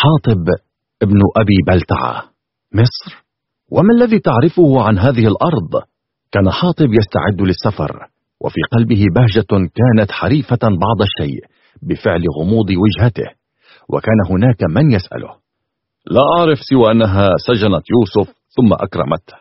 حاطب ابن أبي بلتعة. مصر؟ وما الذي تعرفه عن هذه الأرض؟ كان حاطب يستعد للسفر وفي قلبه بهجة كانت حريفة بعض الشيء بفعل غموض وجهته. وكان هناك من يسأله. لا أعرف سوى أنها سجنت يوسف ثم أكرمته.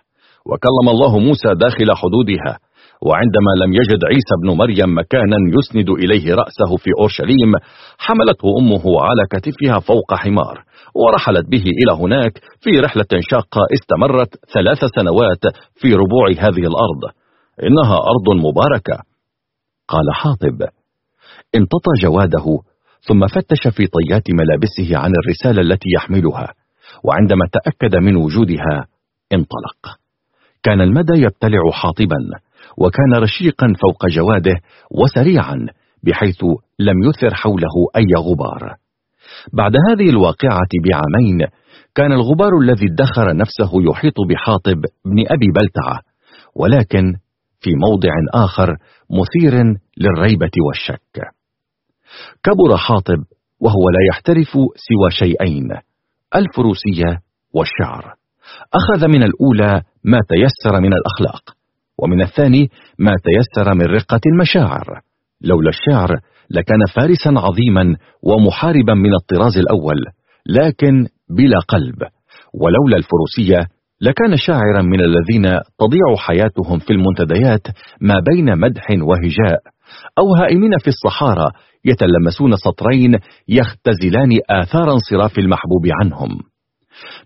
وكلم الله موسى داخل حدودها وعندما لم يجد عيسى بن مريم مكانا يسند إليه رأسه في أورشليم حملته أمه على كتفها فوق حمار ورحلت به إلى هناك في رحلة شاقة استمرت ثلاث سنوات في ربوع هذه الأرض. إنها أرض مباركة. قال حاطب امتطى جواده ثم فتش في طيات ملابسه عن الرسالة التي يحملها وعندما تأكد من وجودها انطلق. كان المدى يبتلع حاطبا. وكان رشيقا فوق جواده وسريعا بحيث لم يثر حوله أي غبار. بعد هذه الواقعة بعامين كان الغبار الذي ادخر نفسه يحيط بحاطب بن أبي بلتعة ولكن في موضع آخر مثير للريبة والشك. كبر حاطب وهو لا يحترف سوى شيئين الفروسية والشعر. أخذ من الأولى ما تيسر من الأخلاق. ومن الثاني ما تيسر من رقة المشاعر. لولا الشعر لكان فارسا عظيما ومحاربا من الطراز الأول لكن بلا قلب. ولولا الفروسية لكان شاعرا من الذين تضيع حياتهم في المنتديات ما بين مدح وهجاء. أو هائمين في الصحارى يتلمسون سطرين يختزلان آثار انصراف المحبوب عنهم.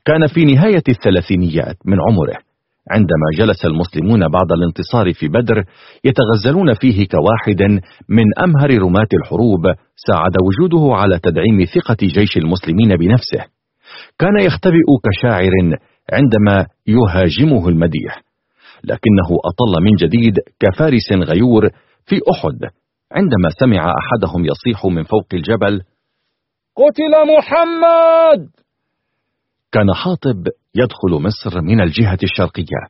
كان في نهاية الثلاثينيات من عمره عندما جلس المسلمون بعد الانتصار في بدر يتغزلون فيه كواحد من أمهر رماة الحروب ساعد وجوده على تدعيم ثقة جيش المسلمين بنفسه. كان يختبئ كشاعر عندما يهاجمه المديح لكنه أطل من جديد كفارس غيور في أحد. عندما سمع أحدهم يصيح من فوق الجبل قتل محمد! كان حاطب يدخل مصر من الجهة الشرقية.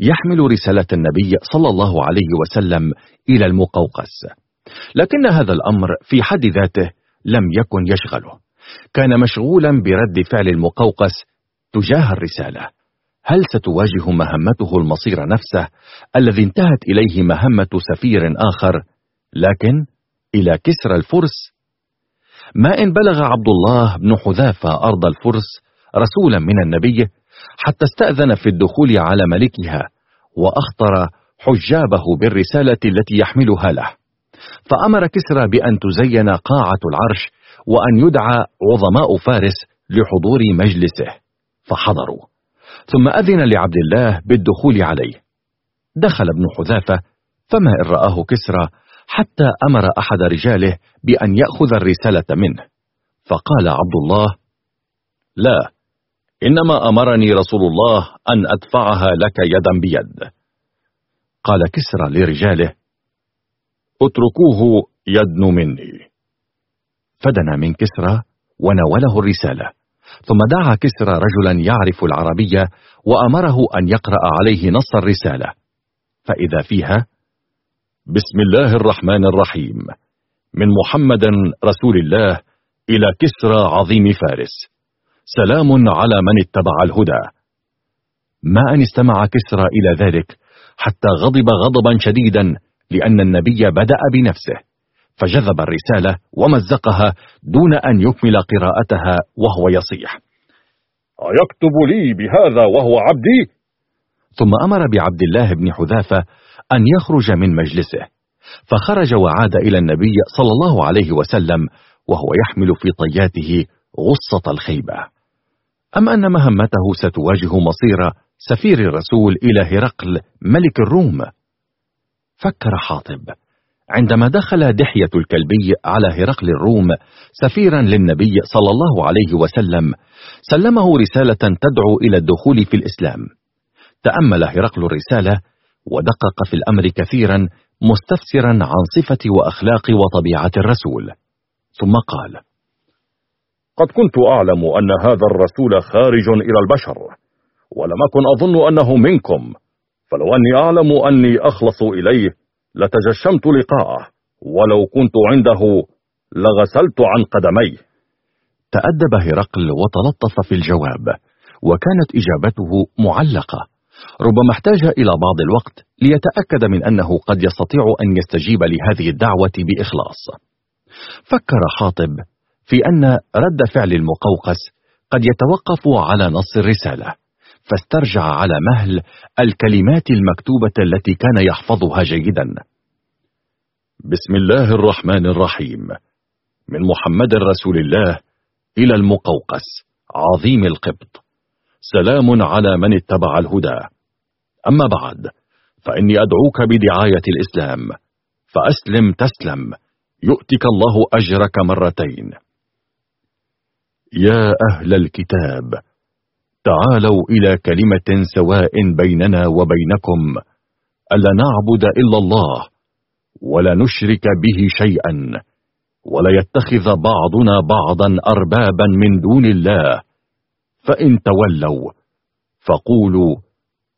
يحمل رسالة النبي صلى الله عليه وسلم إلى المقوقس. لكن هذا الأمر في حد ذاته لم يكن يشغله. كان مشغولا برد فعل المقوقس تجاه الرسالة. هل ستواجه مهمته المصير نفسه الذي انتهت إليه مهمة سفير آخر؟ لكن إلى كسر الفرس؟ ما إن بلغ عبد الله بن حذافة أرض الفرس رسولا من النبي حتى استأذن في الدخول على ملكها وأخطر حجابه بالرسالة التي يحملها له. فأمر كسرى بأن تزين قاعة العرش وأن يدعى عظماء فارس لحضور مجلسه. فحضروا. ثم أذن لعبد الله بالدخول عليه. دخل ابن حذافة فما إن رآه كسرى حتى أمر أحد رجاله بأن يأخذ الرسالة منه. فقال عبد الله لا إنما أمرني رسول الله أن أدفعها لك يدا بيد. قال كسرى لرجاله اتركوه يدن مني. فدنا من كسرى وناوله الرسالة. ثم دعا كسرى رجلا يعرف العربية وأمره أن يقرأ عليه نص الرسالة. فإذا فيها بسم الله الرحمن الرحيم. من محمد رسول الله إلى كسرى عظيم فارس. سلام على من اتبع الهدى. ما أن استمع كسرى إلى ذلك حتى غضب غضبا شديدا لأن النبي بدأ بنفسه فجذب الرسالة ومزقها دون أن يكمل قراءتها وهو يصيح. أيكتب لي بهذا وهو عبدي؟ ثم أمر بعبد الله بن حذافة أن يخرج من مجلسه فخرج وعاد إلى النبي صلى الله عليه وسلم وهو يحمل في طياته غصة الخيبة. أم أن مهمته ستواجه مصير سفير الرسول إلى هرقل ملك الروم؟ فكر حاطب. عندما دخل دحية الكلبي على هرقل الروم سفيرا للنبي صلى الله عليه وسلم سلمه رسالة تدعو إلى الدخول في الإسلام. تأمل هرقل الرسالة ودقق في الأمر كثيرا مستفسرا عن صفة وأخلاق وطبيعة الرسول. ثم قال قد كنت أعلم أن هذا الرسول خارج إلى البشر ولم أكن أظن أنه منكم. فلو أني أعلم أني أخلص إليه لتجشمت لقاءه. ولو كنت عنده لغسلت عن قدميه. تأدب هرقل وتلطف في الجواب وكانت إجابته معلقة. ربما احتاج إلى بعض الوقت ليتأكد من أنه قد يستطيع أن يستجيب لهذه الدعوة بإخلاص. فكر حاطب في أن رد فعل المقوقس قد يتوقف على نص الرسالة فاسترجع على مهل الكلمات المكتوبة التي كان يحفظها جيدا. بسم الله الرحمن الرحيم. من محمد رسول الله إلى المقوقس عظيم القبط. سلام على من اتبع الهدى. أما بعد فإني أدعوك بدعاية الإسلام. فأسلم تسلم. يؤتك الله أجرك مرتين. يا أهل الكتاب تعالوا إلى كلمة سواء بيننا وبينكم. ألا نعبد إلا الله ولا نشرك به شيئا ولا يتخذ بعضنا بعضا أربابا من دون الله. فإن تولوا فقولوا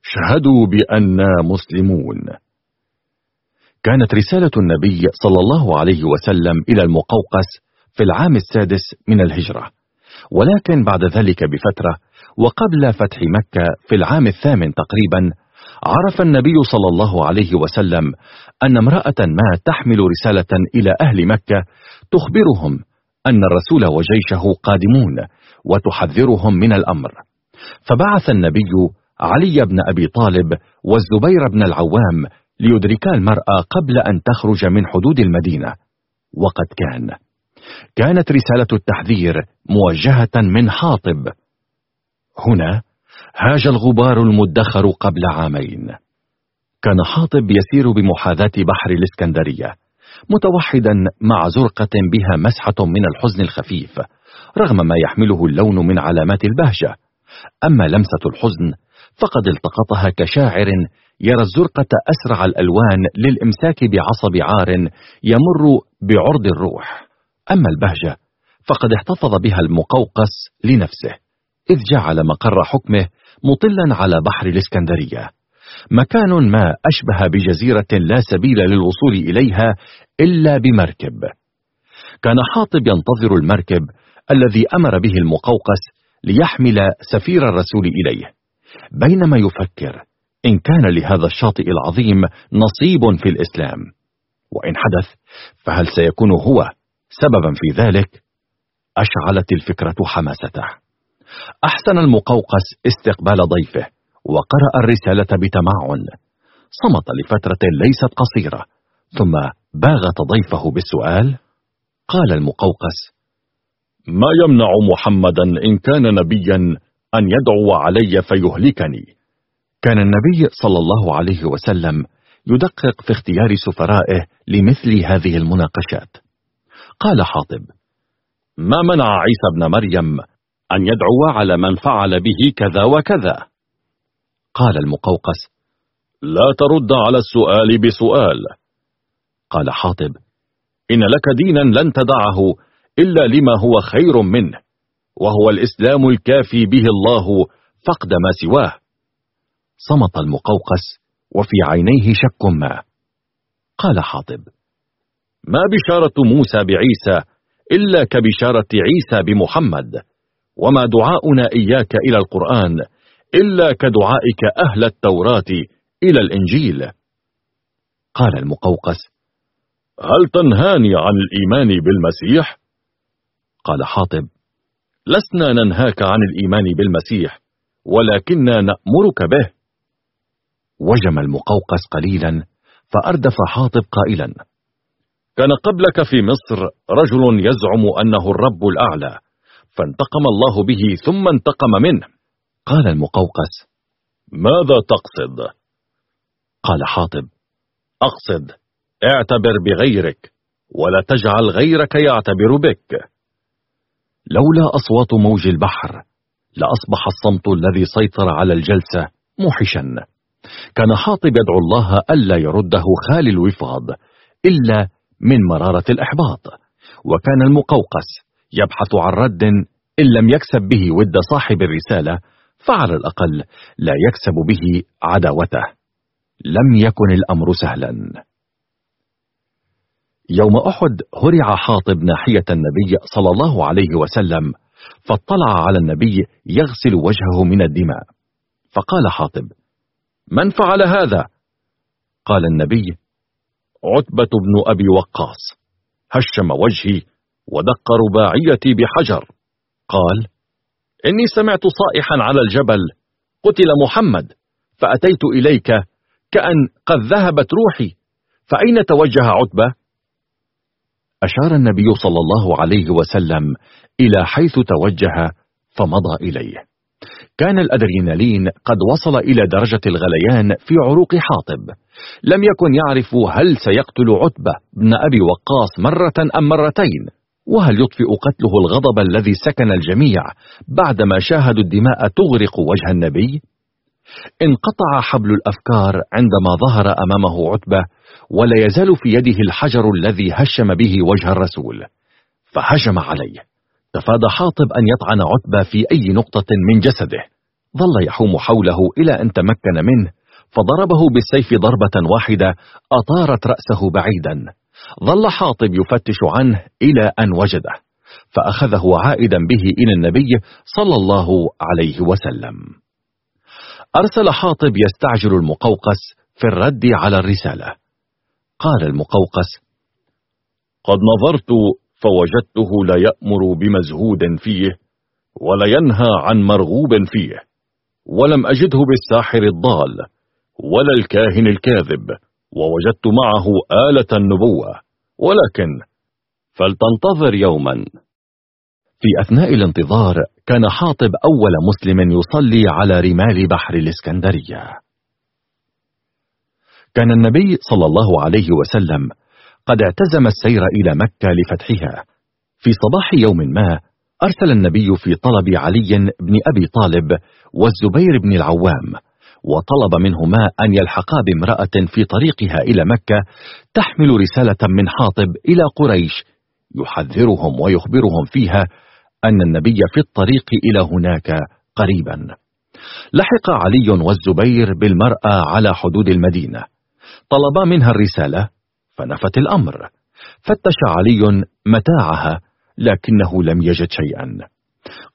شهدوا بأننا مسلمون. كانت رسالة النبي صلى الله عليه وسلم إلى المقوقس في العام السادس من الهجرة. ولكن بعد ذلك بفترة وقبل فتح مكة في العام الثامن تقريبا عرف النبي صلى الله عليه وسلم أن امرأة ما تحمل رسالة إلى أهل مكة تخبرهم أن الرسول وجيشه قادمون وتحذرهم من الأمر. فبعث النبي علي بن أبي طالب والزبير بن العوام ليدركا المرأة قبل أن تخرج من حدود المدينة. وقد كان كانت رسالة التحذير موجهة من حاطب. هنا هاج الغبار المدخر قبل عامين. كان حاطب يسير بمحاذاة بحر الإسكندرية متوحدا مع زرقة بها مسحة من الحزن الخفيف رغم ما يحمله اللون من علامات البهجة. أما لمسة الحزن فقد التقطها كشاعر يرى الزرقة أسرع الألوان للإمساك بعصب عار يمر بعرض الروح. أما البهجة فقد احتفظ بها المقوقس لنفسه إذ جعل مقر حكمه مطلا على بحر الإسكندرية. مكان ما أشبه بجزيرة لا سبيل للوصول إليها إلا بمركب. كان حاطب ينتظر المركب الذي أمر به المقوقس ليحمل سفير الرسول إليه. بينما يفكر إن كان لهذا الشاطئ العظيم نصيب في الإسلام. وإن حدث فهل سيكون هو سببا في ذلك أشعلت الفكرة حماسته. أحسن المقوقس استقبال ضيفه وقرأ الرسالة بتمعن. صمت لفترة ليست قصيرة ثم باغت ضيفه بالسؤال قال المقوقس ما يمنع محمدا إن كان نبيا أن يدعو علي فيهلكني؟ كان النبي صلى الله عليه وسلم يدقق في اختيار سفرائه لمثل هذه المناقشات. قال حاطب ما منع عيسى ابن مريم أن يدعو على من فعل به كذا وكذا؟ قال المقوقس لا ترد على السؤال بسؤال. قال حاطب إن لك دينا لن تدعه إلا لما هو خير منه وهو الإسلام الكافي به الله فقد ما سواه. صمت المقوقس وفي عينيه شك ما. قال حاطب ما بشارة موسى بعيسى إلا كبشارة عيسى بمحمد. وما دعاؤنا إياك إلى القرآن إلا كدعائك أهل التوراة إلى الإنجيل. قال المقوقس هل تنهاني عن الإيمان بالمسيح؟ قال حاطب لسنا ننهاك عن الإيمان بالمسيح ولكننا نأمرك به. وجم المقوقس قليلا فأردف حاطب قائلا كان قبلك في مصر رجل يزعم أنه الرب الأعلى فانتقم الله به ثم انتقم منه. قال المقوقس ماذا تقصد؟ قال حاطب أقصد اعتبر بغيرك ولا تجعل غيرك يعتبر بك. لولا أصوات موج البحر لأصبح الصمت الذي سيطر على الجلسة موحشا كان حاطب يدعو الله ألا يرده خالي الوفاض إلا من مرارة الإحباط. وكان المقوقس يبحث عن رد إن لم يكسب به ود صاحب الرسالة فعلى الأقل لا يكسب به عداوته. لم يكن الأمر سهلا. يوم أحد هرع حاطب ناحية النبي صلى الله عليه وسلم فاطلع على النبي يغسل وجهه من الدماء. فقال حاطب من فعل هذا؟ قال النبي عتبة بن أبي وقاص. هشم وجهي ودق رباعيتي بحجر. قال إني سمعت صائحا على الجبل. قتل محمد. فأتيت إليك كأن قد ذهبت روحي. فأين توجه عتبة؟ أشار النبي صلى الله عليه وسلم إلى حيث توجه فمضى إليه. كان الأدرينالين قد وصل إلى درجة الغليان في عروق حاطب. لم يكن يعرف هل سيقتل عتبة بن أبي وقاص مرة أم مرتين وهل يطفئ قتله الغضب الذي سكن الجميع بعدما شاهدوا الدماء تغرق وجه النبي؟ انقطع حبل الأفكار عندما ظهر أمامه عتبة ولا يزال في يده الحجر الذي هشم به وجه الرسول فهجم عليه. تفادى حاطب أن يطعن عتبة في أي نقطة من جسده. ظل يحوم حوله إلى أن تمكن منه فضربه بالسيف ضربة واحدة أطارت رأسه بعيدا. ظل حاطب يفتش عنه إلى أن وجده فأخذه عائدا به إلى النبي صلى الله عليه وسلم. أرسل حاطب يستعجل المقوقس في الرد على الرسالة. قال المقوقس قد نظرت فوجدته لا يأمر بمزهود فيه ولا ينهى عن مرغوب فيه ولم أجده بالساحر الضال ولا الكاهن الكاذب ووجدت معه آلة النبوة ولكن فلتنتظر يوما. في أثناء الانتظار كان حاطب أول مسلم يصلي على رمال بحر الإسكندرية. كان النبي صلى الله عليه وسلم قد اعتزم السير إلى مكة لفتحها. في صباح يوم ما أرسل النبي في طلب علي بن أبي طالب والزبير بن العوام وطلب منهما أن يلحقا بامرأة في طريقها إلى مكة تحمل رسالة من حاطب إلى قريش يحذرهم ويخبرهم فيها أن النبي في الطريق إلى هناك قريبا. لحق علي والزبير بالمرأة على حدود المدينة. طلبا منها الرسالة فنفت الأمر. فتش علي متاعها لكنه لم يجد شيئا.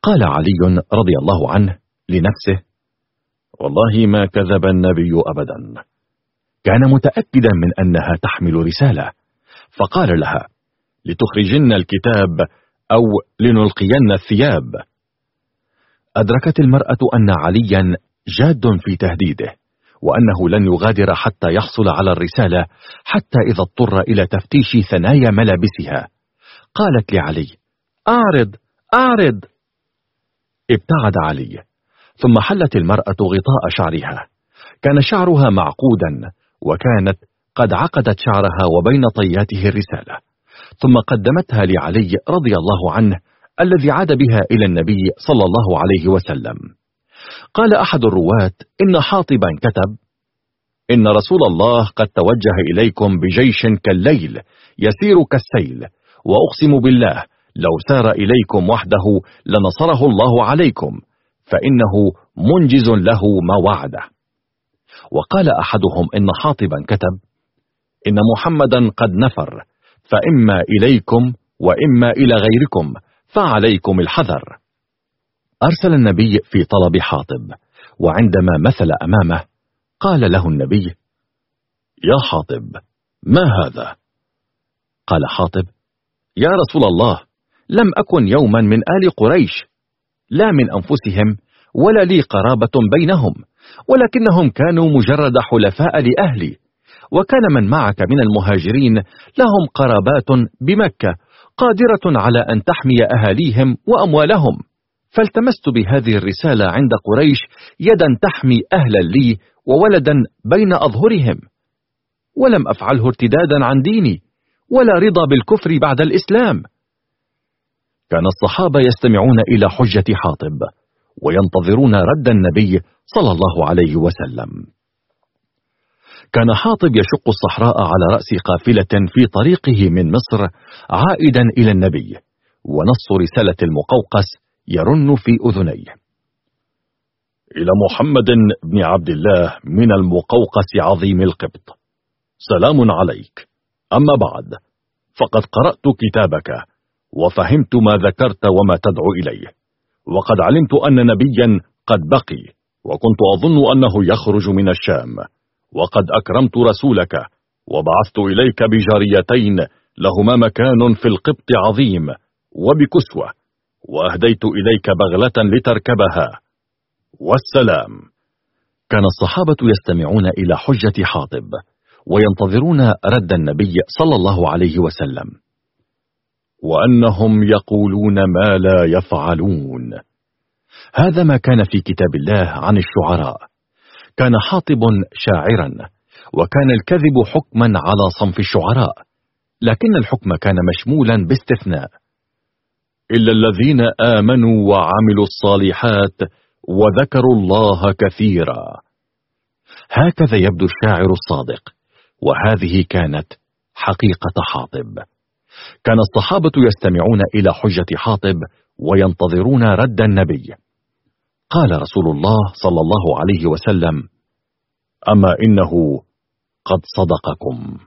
قال علي رضي الله عنه لنفسه والله ما كذب النبي أبدا. كان متأكدا من أنها تحمل رسالة. فقال لها لتخرجن الكتاب أو لنلقين الثياب. أدركت المرأة أن عليا جاد في تهديده. وأنه لن يغادر حتى يحصل على الرسالة حتى إذا اضطر إلى تفتيش ثنايا ملابسها. قالت لعلي أعرض أعرض. ابتعد علي. ثم حلت المرأة غطاء شعرها. كان شعرها معقودا وكانت قد عقدت شعرها وبين طياته الرسالة. ثم قدمتها لعلي رضي الله عنه الذي عاد بها إلى النبي صلى الله عليه وسلم. قال أحد الرواة إن حاطبا كتب إن رسول الله قد توجه إليكم بجيش كالليل يسير كالسيل وأقسم بالله لو سار إليكم وحده لنصره الله عليكم فإنه منجز له ما وعده. وقال أحدهم إن حاطبا كتب إن محمدا قد نفر فإما إليكم وإما إلى غيركم فعليكم الحذر. أرسل النبي في طلب حاطب وعندما مثل أمامه قال له النبي يا حاطب ما هذا؟ قال حاطب يا رسول الله لم أكن يوما من آل قريش لا من أنفسهم ولا لي قرابة بينهم ولكنهم كانوا مجرد حلفاء لأهلي وكان من معك من المهاجرين لهم قرابات بمكة قادرة على أن تحمي أهاليهم وأموالهم فالتمست بهذه الرسالة عند قريش يدا تحمي أهلا لي وولدا بين أظهرهم. ولم أفعله ارتدادا عن ديني ولا رضا بالكفر بعد الإسلام. كان الصحابة يستمعون إلى حجة حاطب وينتظرون رد النبي صلى الله عليه وسلم. كان حاطب يشق الصحراء على رأس قافلة في طريقه من مصر عائدا إلى النبي ونص رسالة المقوقس يرن في أذنيه. إلى محمد بن عبد الله من المقوقس عظيم القبط. سلام عليك. أما بعد فقد قرأت كتابك وفهمت ما ذكرت وما تدعو إليه. وقد علمت أن نبيا قد بقي وكنت أظن أنه يخرج من الشام. وقد أكرمت رسولك وبعثت إليك بجاريتين لهما مكان في القبط عظيم وبكسوة وأهديت إليك بغلة لتركبها. والسلام. كان الصحابة يستمعون إلى حجة حاطب وينتظرون رد النبي صلى الله عليه وسلم. وأنهم يقولون ما لا يفعلون. هذا ما كان في كتاب الله عن الشعراء. كان حاطب شاعرا وكان الكذب حكما على صنف الشعراء لكن الحكم كان مشمولا باستثناء. إلا الذين آمنوا وعملوا الصالحات وذكروا الله كثيرا. هكذا يبدو الشاعر الصادق وهذه كانت حقيقة حاطب. كان الصحابة يستمعون إلى حجة حاطب وينتظرون رد النبي. قال رسول الله صلى الله عليه وسلم أما إنه قد صدقكم.